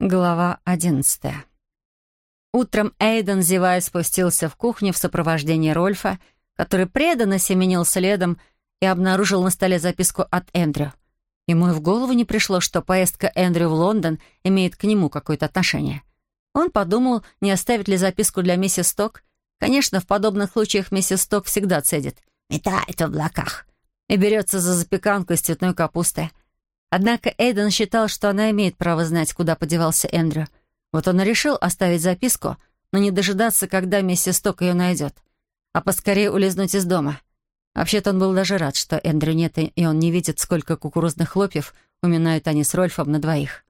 Глава одиннадцатая. Утром Эйден, зевая, спустился в кухню в сопровождении Рольфа, который преданно семенил следом и обнаружил на столе записку от Эндрю. Ему и в голову не пришло, что поездка Эндрю в Лондон имеет к нему какое-то отношение. Он подумал, не оставить ли записку для миссис Сток. Конечно, в подобных случаях миссис Сток всегда цедит «метает в облаках» и берется за запеканку из цветной капусты. Однако Эйден считал, что она имеет право знать, куда подевался Эндрю. Вот он и решил оставить записку, но не дожидаться, когда миссис Сток ее найдет, а поскорее улизнуть из дома. Вообще-то он был даже рад, что Эндрю нет, и он не видит, сколько кукурузных хлопьев уминают они с Рольфом на двоих.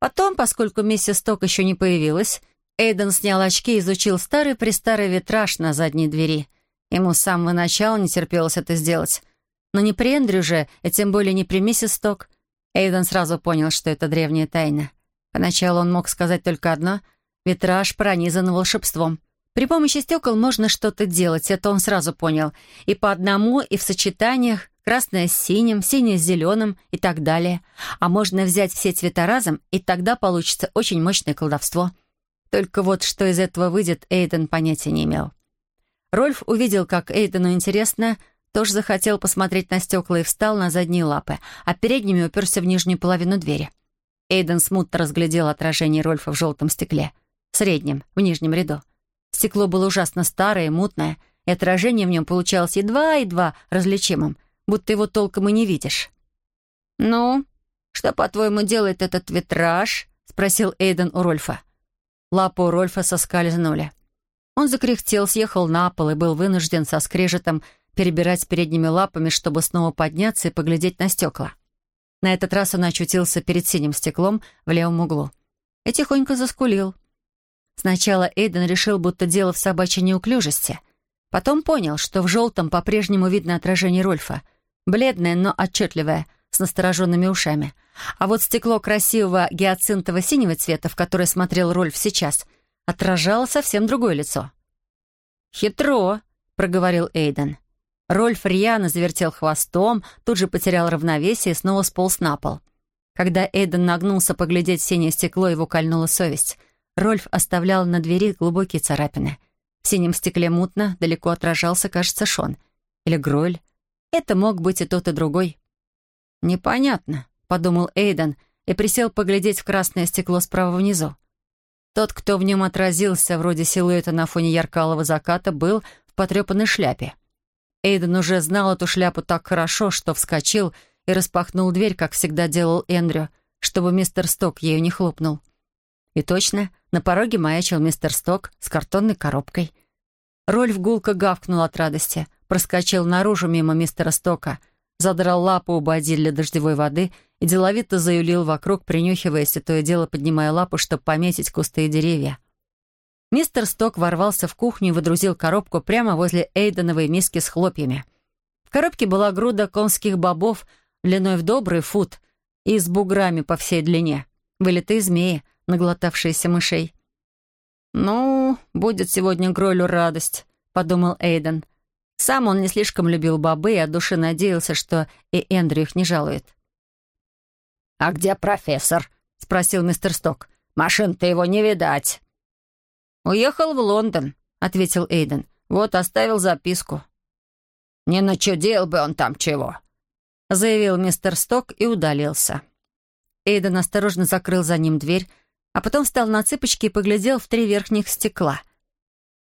Потом, поскольку миссис Сток еще не появилась, Эйден снял очки и изучил старый-престарый витраж на задней двери. Ему с самого начала не терпелось это сделать — но не при Эндрю же, и тем более не при миссис Сток. Эйден сразу понял, что это древняя тайна. Поначалу он мог сказать только одно — витраж пронизан волшебством. При помощи стекол можно что-то делать, это он сразу понял. И по одному, и в сочетаниях, красное с синим, синее с зеленым и так далее. А можно взять все цвета разом, и тогда получится очень мощное колдовство. Только вот что из этого выйдет, Эйден понятия не имел. Рольф увидел, как Эйдену интересно — тоже захотел посмотреть на стекла и встал на задние лапы, а передними уперся в нижнюю половину двери. Эйден смутно разглядел отражение Рольфа в желтом стекле, в среднем, в нижнем ряду. Стекло было ужасно старое, мутное, и отражение в нем получалось едва-едва различимым, будто его толком и не видишь. «Ну, что, по-твоему, делает этот витраж?» — спросил Эйден у Рольфа. Лапы у Рольфа соскальзнули. Он закряхтел, съехал на пол и был вынужден со скрежетом перебирать передними лапами, чтобы снова подняться и поглядеть на стекла. На этот раз он очутился перед синим стеклом в левом углу и тихонько заскулил. Сначала Эйден решил, будто дело в собачьей неуклюжести. Потом понял, что в желтом по-прежнему видно отражение Рольфа. Бледное, но отчетливое, с настороженными ушами. А вот стекло красивого гиацинтово-синего цвета, в которое смотрел Рольф сейчас, отражало совсем другое лицо. «Хитро», — проговорил Эйден. Рольф рьяно завертел хвостом, тут же потерял равновесие и снова сполз на пол. Когда Эйден нагнулся поглядеть в синее стекло, его кольнула совесть. Рольф оставлял на двери глубокие царапины. В синем стекле мутно, далеко отражался, кажется, Шон. Или Гройль. Это мог быть и тот, и другой. «Непонятно», — подумал Эйден и присел поглядеть в красное стекло справа внизу. Тот, кто в нем отразился, вроде силуэта на фоне яркалого заката, был в потрепанной шляпе. Эйден уже знал эту шляпу так хорошо, что вскочил и распахнул дверь, как всегда делал Эндрю, чтобы мистер Сток ею не хлопнул. И точно, на пороге маячил мистер Сток с картонной коробкой. Рольф гулко гавкнул от радости, проскочил наружу мимо мистера Стока, задрал лапу у боди для дождевой воды и деловито заюлил вокруг, принюхиваясь и то и дело поднимая лапу, чтобы пометить кусты и деревья. Мистер Сток ворвался в кухню и выдрузил коробку прямо возле Эйденовой миски с хлопьями. В коробке была груда конских бобов длиной в добрый фут и с буграми по всей длине. Вылитые змеи, наглотавшиеся мышей. «Ну, будет сегодня Гройлю радость», — подумал Эйден. Сам он не слишком любил бобы и от души надеялся, что и Эндрю их не жалует. «А где профессор?» — спросил мистер Сток. «Машин-то его не видать». «Уехал в Лондон», — ответил Эйден. «Вот, оставил записку». «Не начудил бы он там чего», — заявил мистер Сток и удалился. Эйден осторожно закрыл за ним дверь, а потом встал на цыпочки и поглядел в три верхних стекла.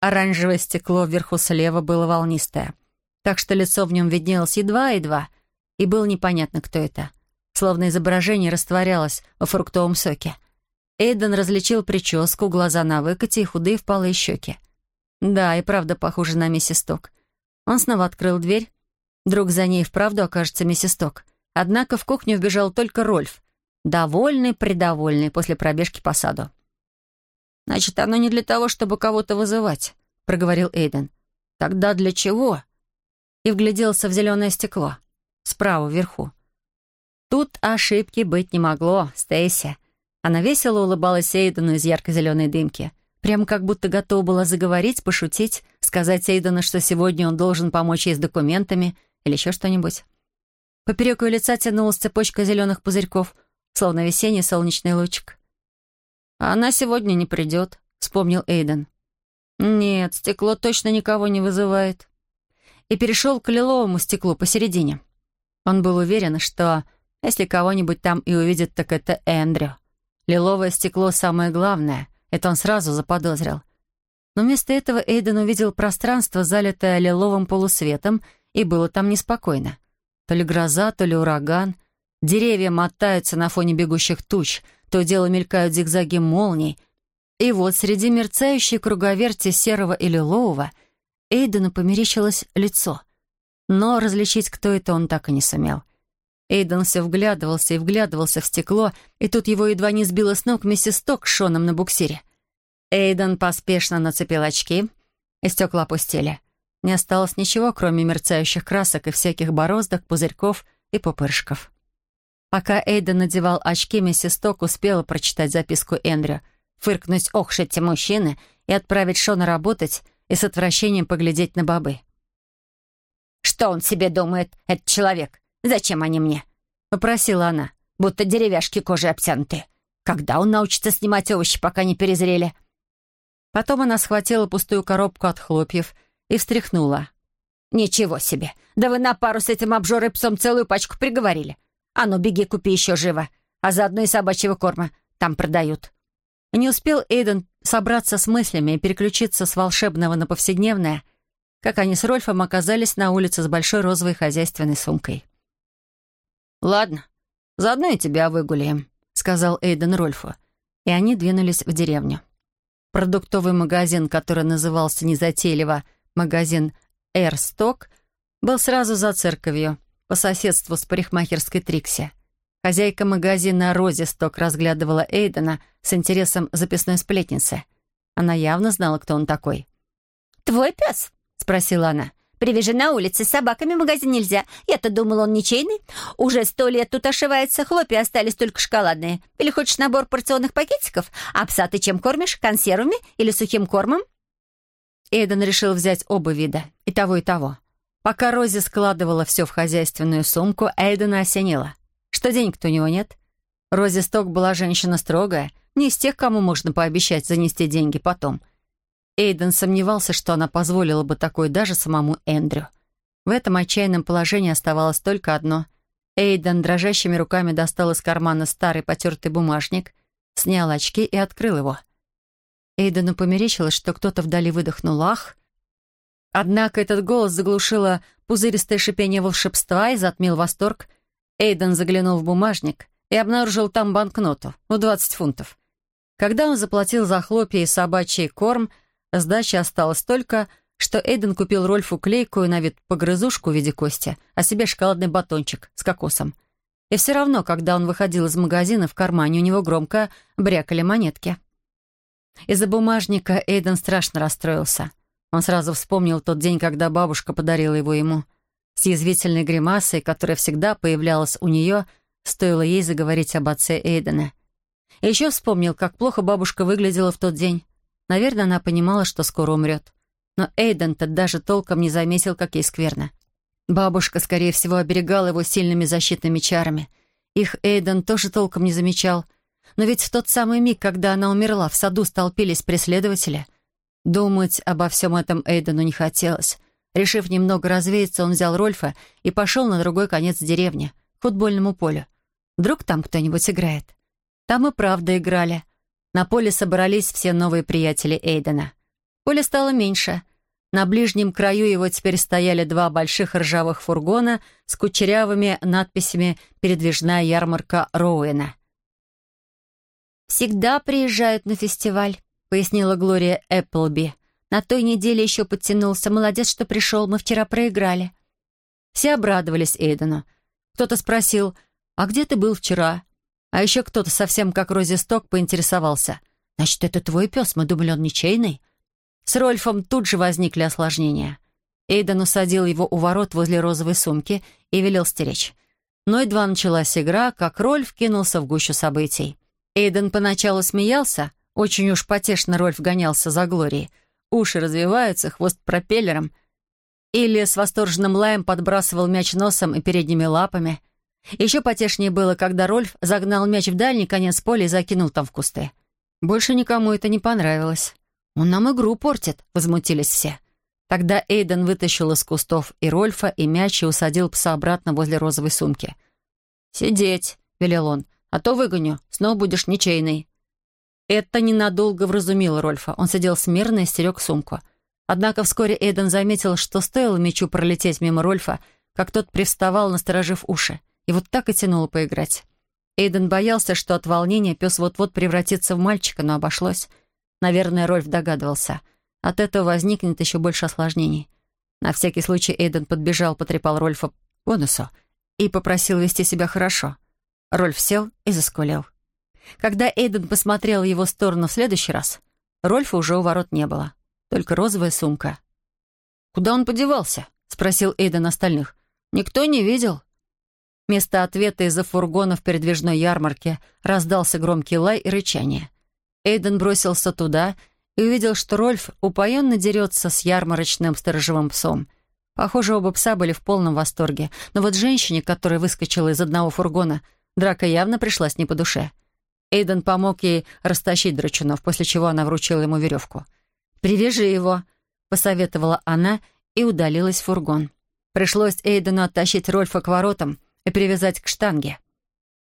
Оранжевое стекло вверху слева было волнистое, так что лицо в нем виднелось едва-едва, и было непонятно, кто это. Словно изображение растворялось во фруктовом соке. Эйден различил прическу, глаза на выкате и худые впалые щеки. Да, и правда похоже на миссис Ток. Он снова открыл дверь. Вдруг за ней вправду окажется миссис Ток. Однако в кухню вбежал только Рольф. Довольный-предовольный после пробежки по саду. «Значит, оно не для того, чтобы кого-то вызывать», — проговорил Эйден. «Тогда для чего?» И вгляделся в зеленое стекло. Справа, вверху. Тут ошибки быть не могло, Стейси. Она весело улыбалась Эйдену из ярко-зеленой дымки. Прямо как будто готова была заговорить, пошутить, сказать Эйдену, что сегодня он должен помочь ей с документами или еще что-нибудь. Поперек ее лица тянулась цепочка зеленых пузырьков, словно весенний солнечный лучик. «Она сегодня не придет», — вспомнил Эйден. «Нет, стекло точно никого не вызывает». И перешел к лиловому стеклу посередине. Он был уверен, что если кого-нибудь там и увидит, так это Эндрю. Лиловое стекло самое главное, это он сразу заподозрил. Но вместо этого Эйден увидел пространство, залитое лиловым полусветом, и было там неспокойно. То ли гроза, то ли ураган. Деревья мотаются на фоне бегущих туч, то дело мелькают зигзаги молний. И вот среди мерцающей круговерти серого и лилового Эйдену померещилось лицо. Но различить, кто это, он так и не сумел. Эйден все вглядывался и вглядывался в стекло, и тут его едва не сбило с ног миссис Ток Шоном на буксире. Эйден поспешно нацепил очки, и стекла опустили. Не осталось ничего, кроме мерцающих красок и всяких бороздок, пузырьков и пупырышков. Пока Эйден надевал очки, миссис Ток успела прочитать записку Эндрю, фыркнуть «Ох, эти мужчины!» и отправить Шона работать и с отвращением поглядеть на бобы. «Что он себе думает, этот человек? Зачем они мне?» — попросила она, будто деревяшки кожи обтянутые. «Когда он научится снимать овощи, пока не перезрели?» Потом она схватила пустую коробку от хлопьев и встряхнула. «Ничего себе! Да вы на пару с этим обжорой псом целую пачку приговорили. А ну, беги, купи еще живо, а заодно и собачьего корма. Там продают». Не успел Эйден собраться с мыслями и переключиться с волшебного на повседневное, как они с Рольфом оказались на улице с большой розовой хозяйственной сумкой. «Ладно, заодно и тебя выгуляем», — сказал Эйден Рольфу, и они двинулись в деревню. Продуктовый магазин, который назывался незатейливо «магазин Эрсток», был сразу за церковью, по соседству с парикмахерской Трикси. Хозяйка магазина Рози Сток разглядывала Эйдена с интересом записной сплетницы. Она явно знала, кто он такой. «Твой пес?» — спросила она. «Привяжи на улице, с собаками в магазин нельзя. Я-то думал, он ничейный. Уже сто лет тут ошивается, хлопья остались только шоколадные. Или хочешь набор порционных пакетиков? А пса ты чем кормишь? Консервами или сухим кормом?» Эйден решил взять оба вида, и того, и того. Пока Рози складывала все в хозяйственную сумку, Эйдена осенила, что денег-то у него нет. Рози Сток была женщина строгая, не из тех, кому можно пообещать занести деньги потом — Эйден сомневался, что она позволила бы такое даже самому Эндрю. В этом отчаянном положении оставалось только одно. Эйден дрожащими руками достал из кармана старый потертый бумажник, снял очки и открыл его. Эйдену померещилось, что кто-то вдали выдохнул «Ах!». Однако этот голос заглушило пузыристое шипение волшебства и затмил восторг. Эйден заглянул в бумажник и обнаружил там банкноту в 20 фунтов. Когда он заплатил за хлопья и собачий корм — Сдачи осталось только, что Эйден купил Рольфу клейкую на вид погрызушку в виде кости, а себе шоколадный батончик с кокосом. И все равно, когда он выходил из магазина, в кармане у него громко брякали монетки. Из-за бумажника Эйден страшно расстроился. Он сразу вспомнил тот день, когда бабушка подарила его ему. С язвительной гримасой, которая всегда появлялась у нее, стоило ей заговорить об отце Эйдена. И еще вспомнил, как плохо бабушка выглядела в тот день. Наверное, она понимала, что скоро умрет. Но Эйден-то даже толком не заметил, как ей скверно. Бабушка, скорее всего, оберегала его сильными защитными чарами. Их Эйден тоже толком не замечал. Но ведь в тот самый миг, когда она умерла, в саду столпились преследователи. Думать обо всем этом Эйдену не хотелось. Решив немного развеяться, он взял Рольфа и пошел на другой конец деревни, к футбольному полю. Вдруг там кто-нибудь играет. Там и правда играли. На поле собрались все новые приятели Эйдена. Поле стало меньше. На ближнем краю его теперь стояли два больших ржавых фургона с кучерявыми надписями «Передвижная ярмарка Роуэна». «Всегда приезжают на фестиваль», — пояснила Глория Эпплби. «На той неделе еще подтянулся. Молодец, что пришел. Мы вчера проиграли». Все обрадовались Эйдену. Кто-то спросил, «А где ты был вчера?» А еще кто-то совсем как Рози Сток поинтересовался. «Значит, это твой пес? Мы думали, он ничейный?» С Рольфом тут же возникли осложнения. Эйден усадил его у ворот возле розовой сумки и велел стеречь. Но едва началась игра, как Рольф кинулся в гущу событий. Эйден поначалу смеялся, очень уж потешно Рольф гонялся за Глорией. Уши развиваются, хвост пропеллером. Или с восторженным лаем подбрасывал мяч носом и передними лапами — еще потешнее было, когда Рольф загнал мяч в дальний конец поля и закинул там в кусты. Больше никому это не понравилось. «Он нам игру портит», — возмутились все. Тогда Эйден вытащил из кустов и Рольфа, и мяч и усадил пса обратно возле розовой сумки. «Сидеть», — велел он, — «а то выгоню, снова будешь ничейный». Это ненадолго вразумило Рольфа. Он сидел смирно и стерег сумку. Однако вскоре Эйден заметил, что стоило мячу пролететь мимо Рольфа, как тот привставал, насторожив уши. И вот так и тянуло поиграть. Эйден боялся, что от волнения пес вот-вот превратится в мальчика, но обошлось. Наверное, Рольф догадывался. От этого возникнет еще больше осложнений. На всякий случай Эйден подбежал, потрепал Рольфа по носу и попросил вести себя хорошо. Рольф сел и заскулил. Когда Эйден посмотрел его сторону в следующий раз, Рольфа уже у ворот не было, только розовая сумка. «Куда он подевался?» — спросил Эйден остальных. «Никто не видел?» Вместо ответа из-за фургона в передвижной ярмарке раздался громкий лай и рычание. Эйден бросился туда и увидел, что Рольф упоенно дерется с ярмарочным сторожевым псом. Похоже, оба пса были в полном восторге, но вот женщине, которая выскочила из одного фургона, драка явно пришлась не по душе. Эйден помог ей растащить драчунов, после чего она вручила ему веревку. «Привяжи его», — посоветовала она и удалилась в фургон. Пришлось Эйдену оттащить Рольфа к воротам и привязать к штанге.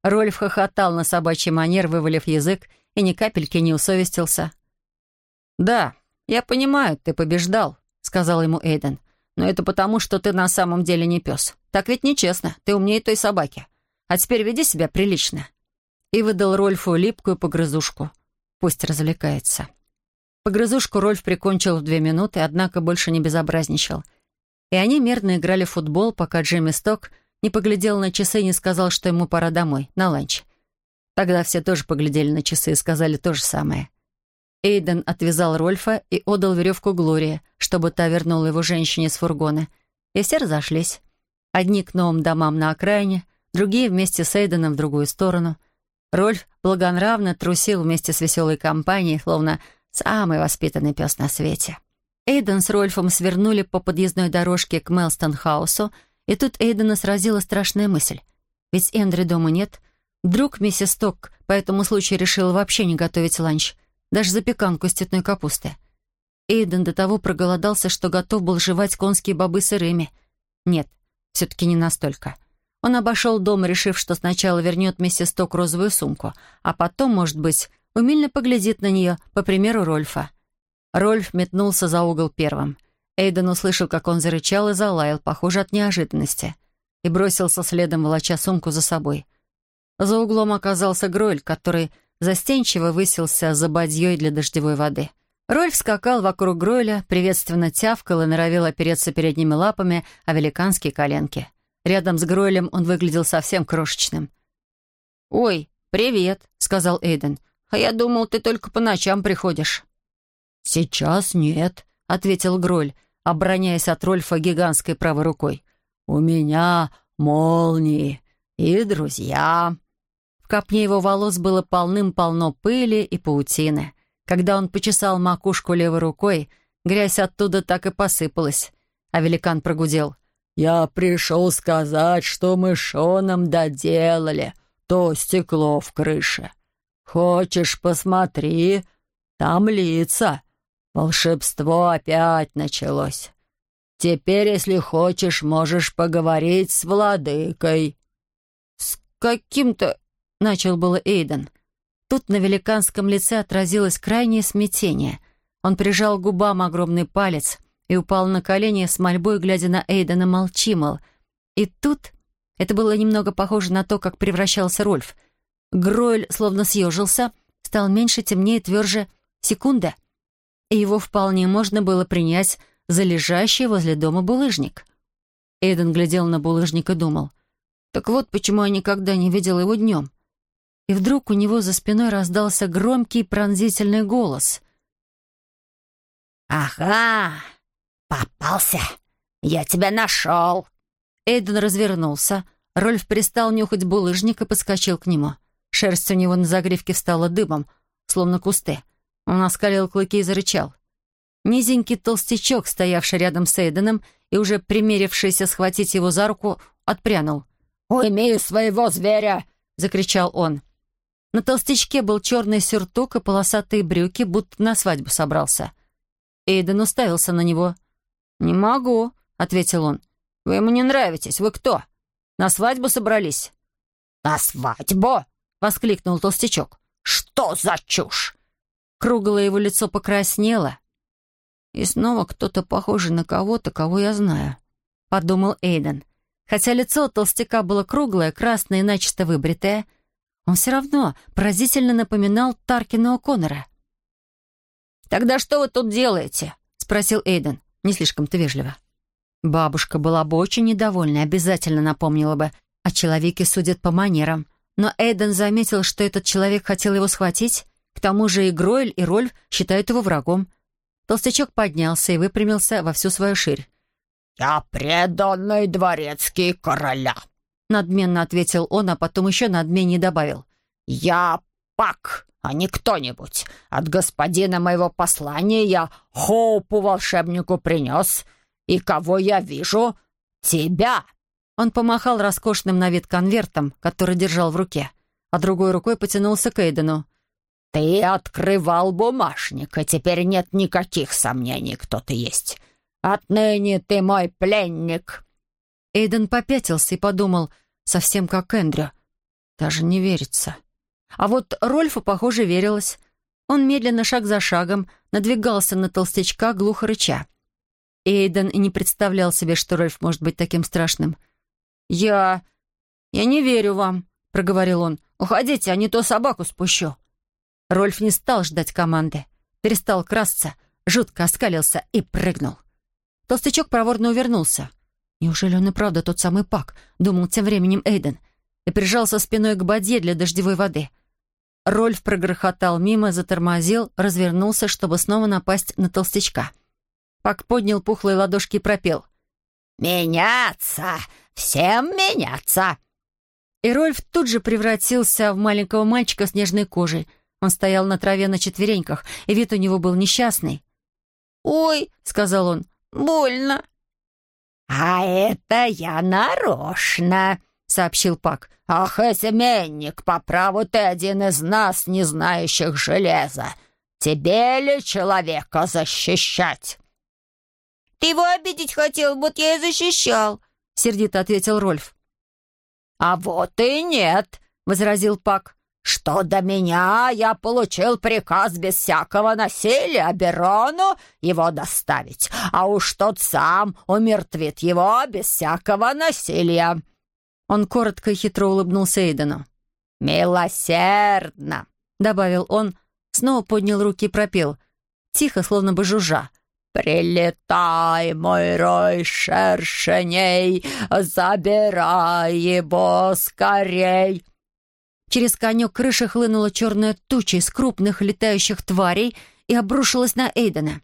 Рольф хохотал на собачий манер, вывалив язык, и ни капельки не усовестился. «Да, я понимаю, ты побеждал», — сказал ему Эйден. «Но это потому, что ты на самом деле не пес. Так ведь нечестно, ты умнее той собаки. А теперь веди себя прилично». И выдал Рольфу липкую погрызушку. Пусть развлекается. Погрызушку Рольф прикончил в две минуты, однако больше не безобразничал. И они мирно играли в футбол, пока Джимми Сток не поглядел на часы и не сказал, что ему пора домой, на ланч. Тогда все тоже поглядели на часы и сказали то же самое. Эйден отвязал Рольфа и отдал веревку Глории, чтобы та вернула его женщине с фургона. И все разошлись. Одни к новым домам на окраине, другие вместе с Эйденом в другую сторону. Рольф благонравно трусил вместе с веселой компанией, словно самый воспитанный пес на свете. Эйден с Рольфом свернули по подъездной дорожке к Мелстон-хаусу, и тут Эйдена сразила страшная мысль. Ведь Эндри дома нет. Друг миссис Ток по этому случаю решил вообще не готовить ланч — даже запеканку из цветной капусты. Эйден до того проголодался, что готов был жевать конские бобы сырыми. Нет, все-таки не настолько. Он обошел дом, решив, что сначала вернет миссис Ток розовую сумку, а потом, может быть, умильно поглядит на нее, по примеру Рольфа. Рольф метнулся за угол первым. Эйден услышал, как он зарычал и залаял, похоже, от неожиданности, и бросился следом, волоча сумку за собой. За углом оказался Гройль, который застенчиво высился за бадьей для дождевой воды. Рольф скакал вокруг Гройля, приветственно тявкал и норовил опереться передними лапами о великанские коленки. Рядом с Гройлем он выглядел совсем крошечным. «Ой, привет», — сказал Эйден. «А я думал, ты только по ночам приходишь». «Сейчас нет», — ответил Гроль, обороняясь от Рольфа гигантской правой рукой. «У меня молнии и друзья». В копне его волос было полным-полно пыли и паутины. Когда он почесал макушку левой рукой, грязь оттуда так и посыпалась. А великан прогудел. «Я пришел сказать, что мы Шоном доделали то стекло в крыше. Хочешь, посмотри, там лица. Волшебство опять началось. Теперь, если хочешь, можешь поговорить с владыкой». «С каким-то — начал было Эйден. Тут на великанском лице отразилось крайнее смятение. Он прижал губам огромный палец и упал на колени с мольбой, глядя на Эйдена, молчимал. И тут это было немного похоже на то, как превращался Рольф. Гройль словно съежился, стал меньше, темнее, тверже. Секунда. И его вполне можно было принять за лежащий возле дома булыжник. Эйден глядел на булыжник и думал. Так вот почему я никогда не видел его днем и вдруг у него за спиной раздался громкий пронзительный голос. «Ага, попался! Я тебя нашел!» Эйден развернулся. Рольф перестал нюхать булыжник и подскочил к нему. Шерсть у него на загривке встала дыбом, словно кусты. Он оскалил клыки и зарычал. Низенький толстячок, стоявший рядом с Эйденом и уже примерившийся схватить его за руку, отпрянул. «Уйми своего зверя!» — закричал он. На толстячке был черный сюртук и полосатые брюки, будто на свадьбу собрался. Эйден уставился на него. «Не могу», — ответил он. «Вы ему не нравитесь. Вы кто? На свадьбу собрались?» «На свадьбу?» — воскликнул толстячок. «Что за чушь?» Круглое его лицо покраснело. «И снова кто-то похожий на кого-то, кого я знаю», — подумал Эйден. Хотя лицо толстяка было круглое, красное и начисто выбритое, он все равно поразительно напоминал Таркина О'Коннора. «Тогда что вы тут делаете?» — спросил Эйден, не слишком-то вежливо. Бабушка была бы очень недовольна обязательно напомнила бы, о человеке судят по манерам. Но Эйден заметил, что этот человек хотел его схватить. К тому же и Гройль, и Рольф считают его врагом. Толстячок поднялся и выпрямился во всю свою ширь. «Я преданный дворецкий короля», — надменно ответил он, а потом еще надменнее добавил. «Я Пак, а не кто-нибудь. От господина моего послания я Хоупу волшебнику принес, и кого я вижу? Тебя!» Он помахал роскошным на вид конвертом, который держал в руке, а другой рукой потянулся к Эйдену. «Ты открывал бумажник, и теперь нет никаких сомнений, кто ты есть. Отныне ты мой пленник». Эйден попятился и подумал, совсем как Эндрю. Даже не верится. А вот Рольфу, похоже, верилось. Он медленно, шаг за шагом, надвигался на толстячка, глухо рыча. Эйден и не представлял себе, что Рольф может быть таким страшным. «Я... я не верю вам», — проговорил он. «Уходите, а не то собаку спущу». Рольф не стал ждать команды. Перестал красться, жутко оскалился и прыгнул. Толстячок проворно увернулся. «Неужели он и правда тот самый Пак?» — думал тем временем Эйден. И прижался спиной к бадье для дождевой воды. Рольф прогрохотал мимо, затормозил, развернулся, чтобы снова напасть на толстячка. Пак поднял пухлые ладошки и пропел. «Меняться! Всем меняться!» И Рольф тут же превратился в маленького мальчика с нежной кожей. Он стоял на траве на четвереньках, и вид у него был несчастный. «Ой», — сказал он, — «больно». «А это я нарочно», — сообщил Пак. «Ах, изменник, по праву ты один из нас, не знающих железа. Тебе ли человека защищать?» «Ты его обидеть хотел, вот я и защищал», — сердито ответил Рольф. «А вот и нет», — возразил Пак. «Что до меня, я получил приказ без всякого насилия Берону его доставить, а уж тот сам умертвит его без всякого насилия». Он коротко и хитро улыбнулся Эйдену. «Милосердно», — добавил он, снова поднял руки и пропел, тихо, словно бы жужжа. «Прилетай, мой рой шершеней, забирай его скорей!» Через конек крыши хлынула черная туча из крупных летающих тварей и обрушилась на Эйдена.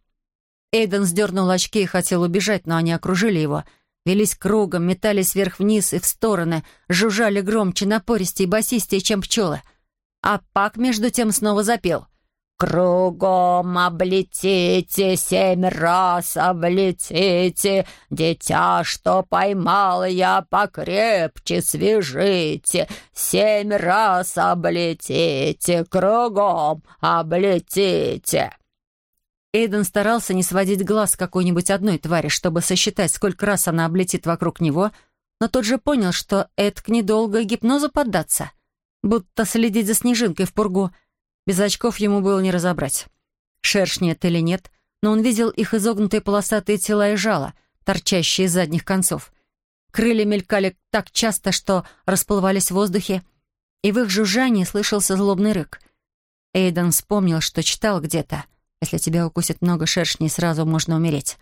Эйден сдернул очки и хотел убежать, но они окружили его, велись кругом, метались вверх-вниз и в стороны, жужжали громче, напористее и басистее, чем пчелы. А Пак, между тем, снова запел — «Кругом облетите, семь раз облетите, Дитя, что поймал я, покрепче свяжите, Семь раз облетите, кругом облетите». Эйден старался не сводить глаз какой-нибудь одной твари, чтобы сосчитать, сколько раз она облетит вокруг него, но тот же понял, что Эдк недолго гипнозу поддаться, будто следить за снежинкой в пургу — без очков ему было не разобрать. Шершни это или нет, но он видел их изогнутые полосатые тела и жало, торчащие из задних концов. Крылья мелькали так часто, что расплывались в воздухе, и в их жужжании слышался злобный рык. Эйден вспомнил, что читал где-то. Если тебя укусит много шершней, сразу можно умереть.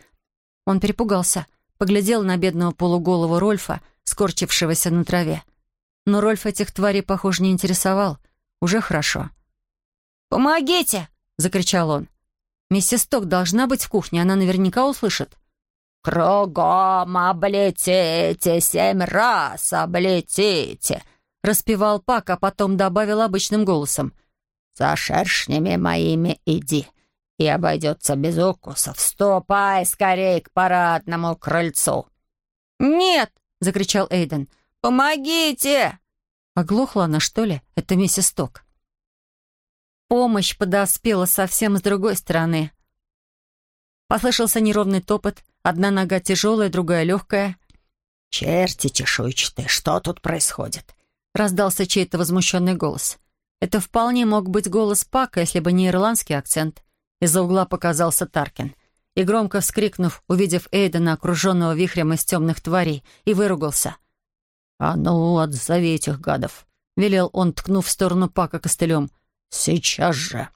Он перепугался, поглядел на бедного полуголого Рольфа, скорчившегося на траве. Но Рольф этих тварей, похоже, не интересовал. Уже хорошо. — «Помогите!» — закричал он. «Миссис Ток должна быть в кухне, она наверняка услышит». «Кругом облетите, семь раз облетите!» — распевал Пак, а потом добавил обычным голосом. «За шершнями моими иди, и обойдется без укусов. Ступай скорей к парадному крыльцу!» «Нет!» — закричал Эйден. «Помогите!» Оглохла она, что ли? Это миссис Ток. Помощь подоспела совсем с другой стороны. Послышался неровный топот, одна нога тяжелая, другая легкая. «Черти чешуйчатые, что тут происходит?» — раздался чей-то возмущенный голос. Это вполне мог быть голос Пака, если бы не ирландский акцент. Из-за угла показался Таркин. И громко вскрикнув, увидев Эйдена, окруженного вихрем из темных тварей, и выругался. «А ну, отзови этих гадов!» — велел он, ткнув в сторону Пака костылем. «Сейчас же!»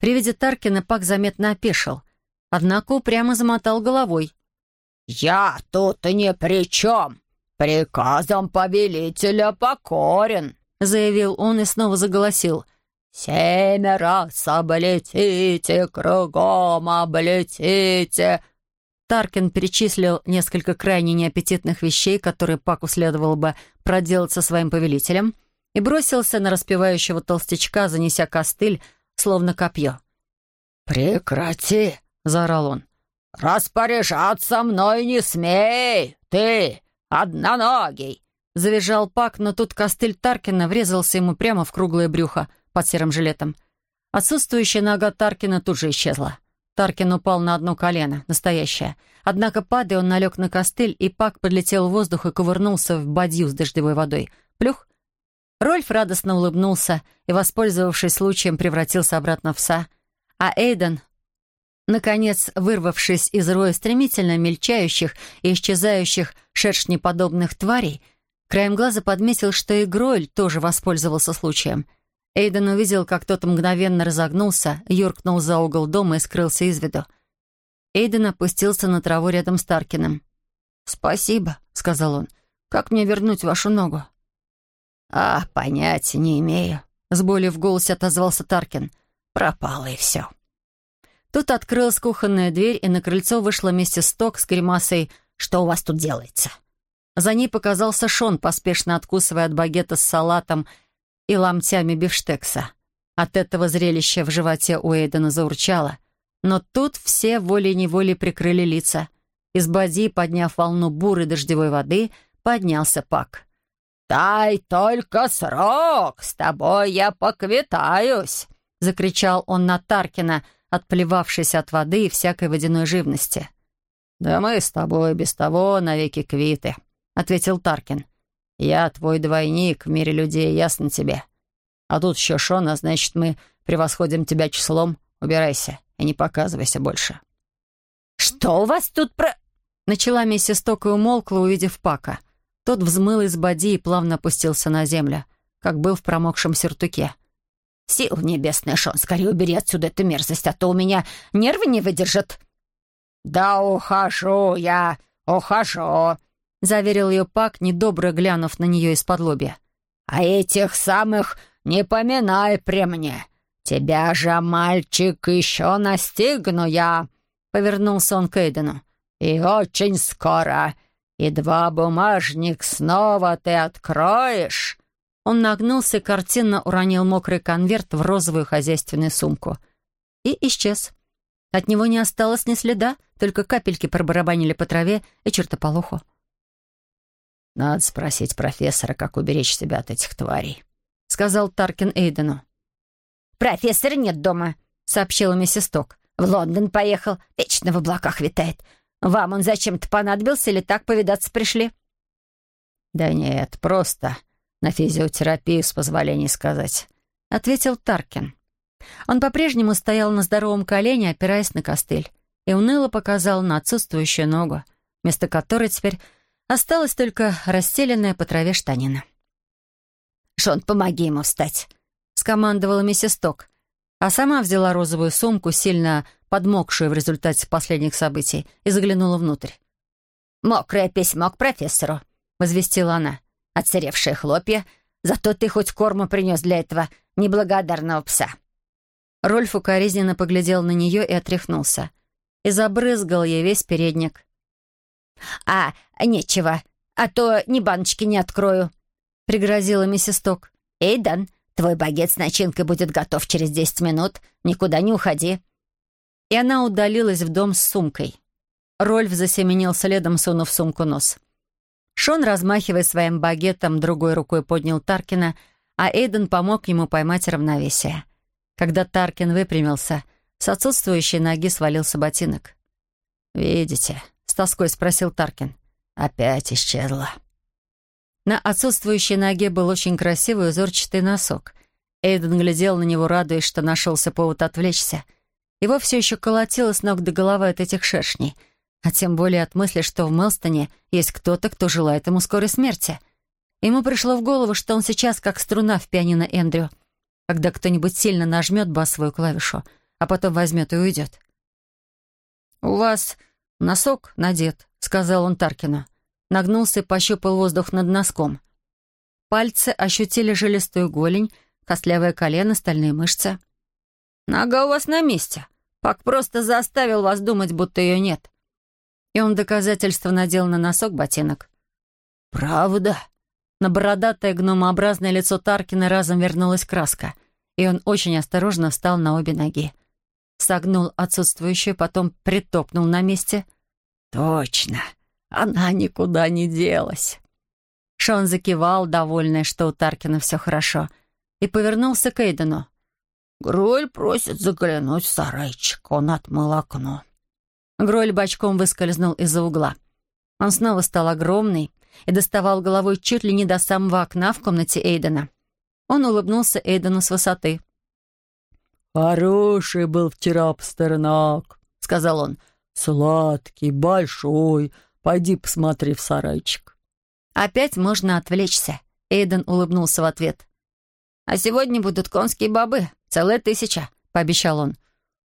При виде Таркина Пак заметно опешил, однако упрямо замотал головой. «Я тут ни при чем! Приказом повелителя покорен!» — заявил он и снова заголосил. «Семь раз облетите, кругом облетите!» Таркин перечислил несколько крайне неаппетитных вещей, которые Паку следовало бы проделать со своим повелителем, и бросился на распевающего толстячка, занеся костыль, словно копье. «Прекрати!» — заорал он. «Распоряжаться мной не смей! Ты, одноногий!» Завизжал Пак, но тут костыль Таркина врезался ему прямо в круглое брюхо под серым жилетом. Отсутствующая нога Таркина тут же исчезла. Таркин упал на одно колено, настоящее. Однако, падая, он налег на костыль, и Пак подлетел в воздух и кувырнулся в бадью с дождевой водой. Плюх! Рольф радостно улыбнулся и, воспользовавшись случаем, превратился обратно в пса. А Эйден, наконец, вырвавшись из роя стремительно мельчающих и исчезающих шершнеподобных тварей, краем глаза подметил, что и Гройль тоже воспользовался случаем — Эйден увидел, как тот мгновенно разогнулся, юркнул за угол дома и скрылся из виду. Эйден опустился на траву рядом с Таркиным. «Спасибо», — сказал он. «Как мне вернуть вашу ногу?» «А, понятия не имею», — с болью в голосе отозвался Таркин. «Пропало и все». Тут открылась кухонная дверь, и на крыльцо вышла миссис Сток с гримасой «Что у вас тут делается?». За ней показался Шон, поспешно откусывая от багета с салатом и ломтями бифштекса. От этого зрелища в животе у Эйдена заурчало. Но тут все волей-неволей прикрыли лица. Из боди, подняв волну бурой дождевой воды, поднялся Пак. «Дай только срок, с тобой я поквитаюсь!» — закричал он на Таркина, отплевавшись от воды и всякой водяной живности. «Да мы с тобой без того навеки квиты», — ответил Таркин. Я твой двойник в мире людей, ясно тебе? А тут еще Шона, значит, мы превосходим тебя числом. Убирайся и не показывайся больше». «Что у вас тут про...» Начала миссис Ток и умолкла, увидев Пака. Тот взмыл из боди и плавно опустился на землю, как был в промокшем сюртуке. «Сил небесная, Шон, скорее убери отсюда эту мерзость, а то у меня нервы не выдержат». «Да ухожу я, ухожу», заверил ее Пак, недобро глянув на нее из-под лобья. «А этих самых не поминай при мне. Тебя же, мальчик, еще настигну я!» Повернулся он к Эйдену. «И очень скоро. И два бумажник снова ты откроешь!» Он нагнулся и картинно уронил мокрый конверт в розовую хозяйственную сумку. И исчез. От него не осталось ни следа, только капельки пробарабанили по траве и чертополоху. «Надо спросить профессора, как уберечь себя от этих тварей», — сказал Таркин Эйдену. «Профессора нет дома», — сообщила миссис Ток. «В Лондон поехал, вечно в облаках витает. Вам он зачем-то понадобился или так повидаться пришли?» «Да нет, просто на физиотерапию, с позволения сказать», — ответил Таркин. Он по-прежнему стоял на здоровом колене, опираясь на костыль, и уныло показал на отсутствующую ногу, вместо которой теперь Осталась только расстеленная по траве штанина. «Шон, помоги ему встать», — скомандовала миссис Ток, а сама взяла розовую сумку, сильно подмокшую в результате последних событий, и заглянула внутрь. «Мокрое письмо к профессору», — возвестила она. «Отсыревшие хлопья. Зато ты хоть корму принес для этого неблагодарного пса». Рольф укоризненно поглядел на нее и отряхнулся. И забрызгал ей весь передник. «А, нечего, а то ни баночки не открою», — пригрозила миссис Ток. «Эйдан, твой багет с начинкой будет готов через десять минут. Никуда не уходи». И она удалилась в дом с сумкой. Рольф засеменил следом, сунув сумку нос. Шон, размахивая своим багетом, другой рукой поднял Таркина, а Эйден помог ему поймать равновесие. Когда Таркин выпрямился, с отсутствующей ноги свалился ботинок. «Видите?» — с тоской спросил Таркин. «Опять исчезла». На отсутствующей ноге был очень красивый узорчатый носок. Эйден глядел на него, радуясь, что нашелся повод отвлечься. Его все еще колотило с ног до головы от этих шершней, а тем более от мысли, что в Мелстоне есть кто-то, кто желает ему скорой смерти. Ему пришло в голову, что он сейчас как струна в пианино Эндрю, когда кто-нибудь сильно нажмет басовую клавишу, а потом возьмет и уйдет. «У вас носок надет», — сказал он Таркину. Нагнулся и пощупал воздух над носком. Пальцы ощутили жилистую голень, костлявое колено, стальные мышцы. «Нога у вас на месте. Пак просто заставил вас думать, будто ее нет». И он доказательство надел на носок ботинок. «Правда?» На бородатое гномообразное лицо Таркина разом вернулась краска, и он очень осторожно встал на обе ноги. Согнул отсутствующую, потом притопнул на месте. «Точно! Она никуда не делась!» Шон закивал, довольный, что у Таркина все хорошо, и повернулся к Эйдену. «Гроль просит заглянуть в сарайчик, он отмыл окно». Гроль бочком выскользнул из-за угла. Он снова стал огромный, и доставал головой чуть ли не до самого окна в комнате Эйдена. Он улыбнулся Эйдену с высоты. «Хороший был вчера пастернак», — сказал он. «Сладкий, большой. Пойди посмотри в сарайчик». «Опять можно отвлечься», — Эйден улыбнулся в ответ. «А сегодня будут конские бобы. Целая тысяча», — пообещал он.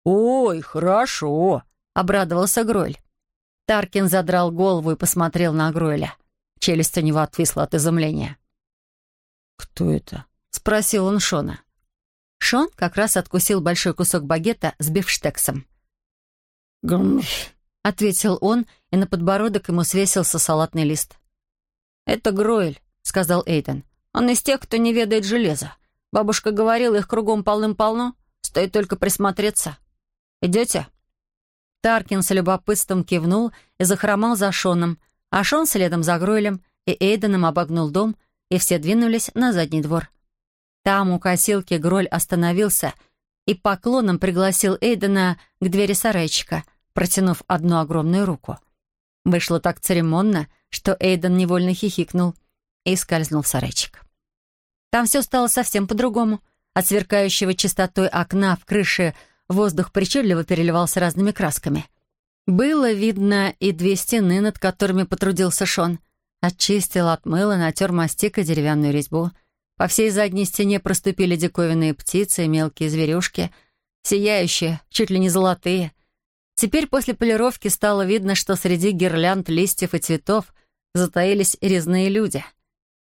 «Ой, хорошо», — обрадовался Гроль. Таркин задрал голову и посмотрел на Гройля. Челюсть у него отвисла от изумления. «Кто это?» — спросил он Шона. Шон как раз откусил большой кусок багета с бифштексом. «Гмф», — ответил он, и на подбородок ему свесился салатный лист. «Это Гройль», — сказал Эйден. «Он из тех, кто не ведает железа. Бабушка говорила, их кругом полным-полно. Стоит только присмотреться. Идете?» Таркин с любопытством кивнул и захромал за Шоном, а Шон следом за Гройлем и Эйденом обогнул дом, и все двинулись на задний двор. Там у косилки Гроль остановился и поклоном пригласил Эйдена к двери сарайчика, протянув одну огромную руку. Вышло так церемонно, что Эйден невольно хихикнул и скользнул в сарайчик. Там все стало совсем по-другому. От сверкающего чистотой окна в крыше воздух причудливо переливался разными красками. Было видно и две стены, над которыми потрудился Шон. Очистил, отмыл и натер мастик и деревянную резьбу. По всей задней стене проступили диковинные птицы и мелкие зверюшки, сияющие, чуть ли не золотые. Теперь после полировки стало видно, что среди гирлянд, листьев и цветов затаились резные люди.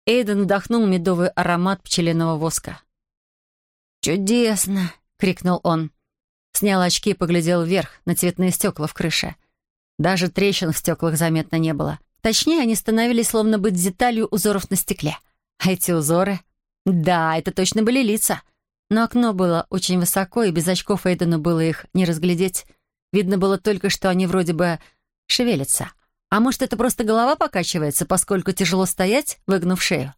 Эйден вдохнул медовый аромат пчелиного воска. «Чудесно!» — крикнул он. Снял очки и поглядел вверх, на цветные стекла в крыше. Даже трещин в стеклах заметно не было. Точнее, они становились словно быть деталью узоров на стекле. А эти узоры... Да, это точно были лица. Но окно было очень высоко, и без очков Эйдену было их не разглядеть. Видно было только, что они вроде бы шевелятся. А может, это просто голова покачивается, поскольку тяжело стоять, выгнув шею?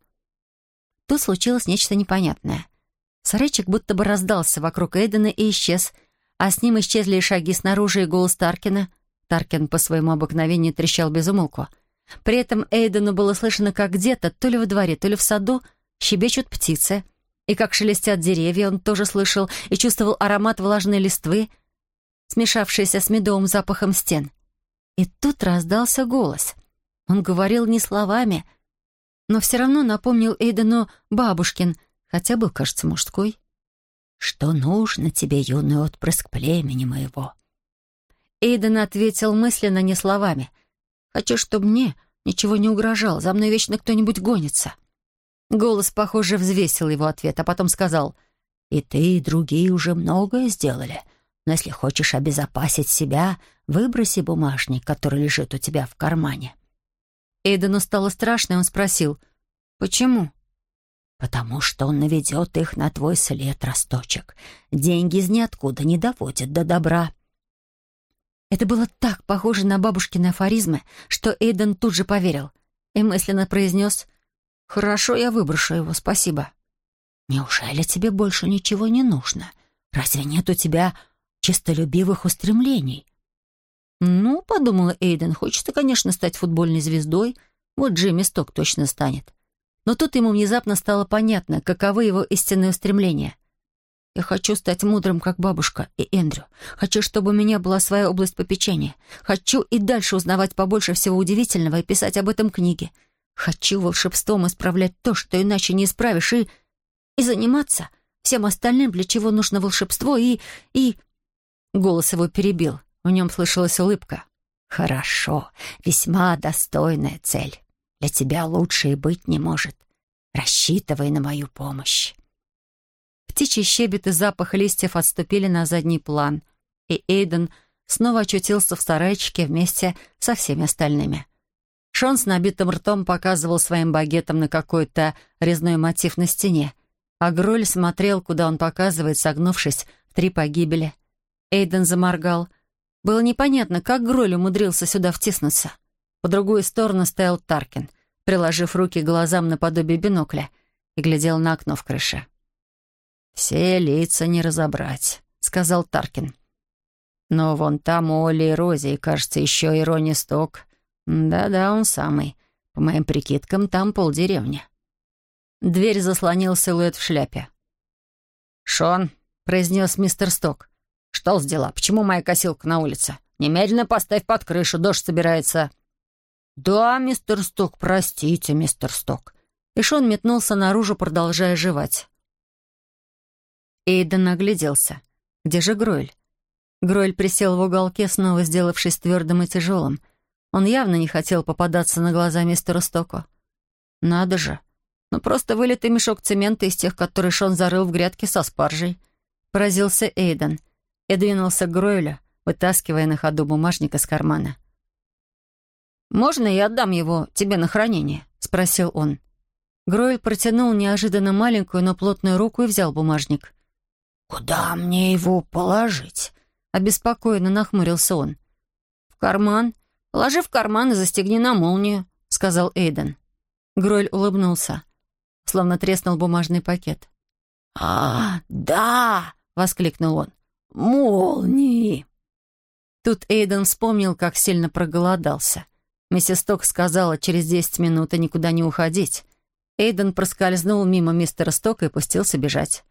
Тут случилось нечто непонятное. Сарайчик будто бы раздался вокруг Эйдена и исчез — а с ним исчезли и шаги снаружи, и голос Таркина. Таркин по своему обыкновению трещал без умолку. При этом Эйдену было слышно, как где-то, то ли во дворе, то ли в саду, щебечут птицы. И как шелестят деревья, он тоже слышал и чувствовал аромат влажной листвы, смешавшийся с медовым запахом стен. И тут раздался голос. Он говорил не словами, но все равно напомнил Эйдену бабушкин, хотя был, кажется, мужской. «Что нужно тебе, юный отпрыск племени моего?» Эйден ответил мысленно, не словами. «Хочу, чтобы мне ничего не угрожало, за мной вечно кто-нибудь гонится». Голос, похоже, взвесил его ответ, а потом сказал, «И ты, и другие уже многое сделали, но если хочешь обезопасить себя, выброси бумажник, который лежит у тебя в кармане». Эйдену стало страшно, и он спросил, «Почему?» «Потому что он наведет их на твой след, росточек. Деньги из ниоткуда не доводят до добра». Это было так похоже на бабушкины афоризмы, что Эйден тут же поверил и мысленно произнес «Хорошо, я выброшу его, спасибо». «Неужели тебе больше ничего не нужно? разве нет у тебя честолюбивых устремлений?» «Ну, — подумала Эйден, — хочется, конечно, стать футбольной звездой. Вот Джимми Сток точно станет. Но тут ему внезапно стало понятно, каковы его истинные устремления. Я хочу стать мудрым, как бабушка и Эндрю. Хочу, чтобы у меня была своя область попечения. Хочу и дальше узнавать побольше всего удивительного и писать об этом книги. Хочу волшебством исправлять то, что иначе не исправишь, и... и заниматься всем остальным, для чего нужно волшебство, и... и... Голос его перебил. В нем слышалась улыбка. «Хорошо, весьма достойная цель. Для тебя лучше и быть не может. Рассчитывай на мою помощь». Птичий щебет и запах листьев отступили на задний план, и Эйден снова очутился в сарайчике вместе со всеми остальными. Шон с набитым ртом показывал своим багетом на какой-то резной мотив на стене, а Гроль смотрел, куда он показывает, согнувшись в три погибели. Эйден заморгал. Было непонятно, как Гроль умудрился сюда втиснуться. По другую сторону стоял Таркин, приложив руки глазам наподобие бинокля, и глядел на окно в крыше. «Все лица не разобрать», — сказал Таркин. «Но вон там Оли и Рози, кажется, еще и Ронни Сток. Да-да, он самый. По моим прикидкам, там полдеревни». Дверь заслонил силуэт в шляпе. «Шон», — произнес мистер Сток, — «что с дела? Почему моя косилка на улице? Немедленно поставь под крышу, дождь собирается». «Да, мистер Сток, простите, мистер Сток». И Шон метнулся наружу, продолжая жевать. Эйден огляделся. Где же Гройль? Гройль присел в уголке, снова сделавшись твердым и тяжелым. Он явно не хотел попадаться на глаза мистеру Стоку. Надо же. Ну, просто вылитый мешок цемента из тех, которые Шон зарыл в грядке со спаржей. Поразился Эйден и двинулся к Гройлю, вытаскивая на ходу бумажник из кармана. «Можно я отдам его тебе на хранение?» — спросил он. Гройль протянул неожиданно маленькую, но плотную руку и взял бумажник. «Куда мне его положить?» — обеспокоенно нахмурился он. «В карман. Положи в карман и застегни на молнию», — сказал Эйден. Гроль улыбнулся, словно треснул бумажный пакет. «А, да!» — воскликнул он. «Молнии!» Тут Эйден вспомнил, как сильно проголодался. Миссис Ток сказала через десять минут и никуда не уходить. Эйден проскользнул мимо мистера Стока и пустился бежать.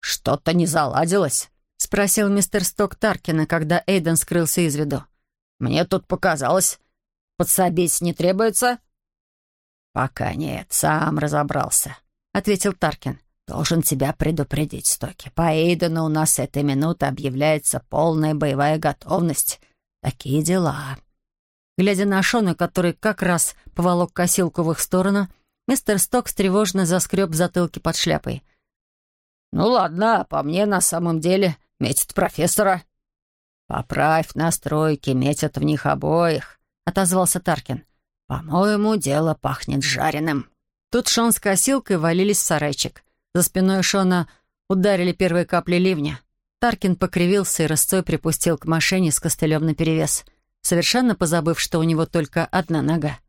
«Что-то не заладилось?» — спросил мистер Сток Таркина, когда Эйден скрылся из виду. «Мне тут показалось. Подсобить не требуется?» «Пока нет, сам разобрался», — ответил Таркин. «Должен тебя предупредить, Стоки. По Эйдену у нас этой минуты объявляется полная боевая готовность. Такие дела». Глядя на Шона, который как раз поволок косилку в их сторону, мистер Сток встревоженно заскреб затылки под шляпой — «Ну ладно, по мне на самом деле метит профессора». «Поправь настройки, метят в них обоих», — отозвался Таркин. «По-моему, дело пахнет жареным». Тут Шон с косилкой валились в сарайчик. За спиной Шона ударили первые капли ливня. Таркин покривился и рысцой припустил к машине с костылем наперевес, совершенно позабыв, что у него только одна нога.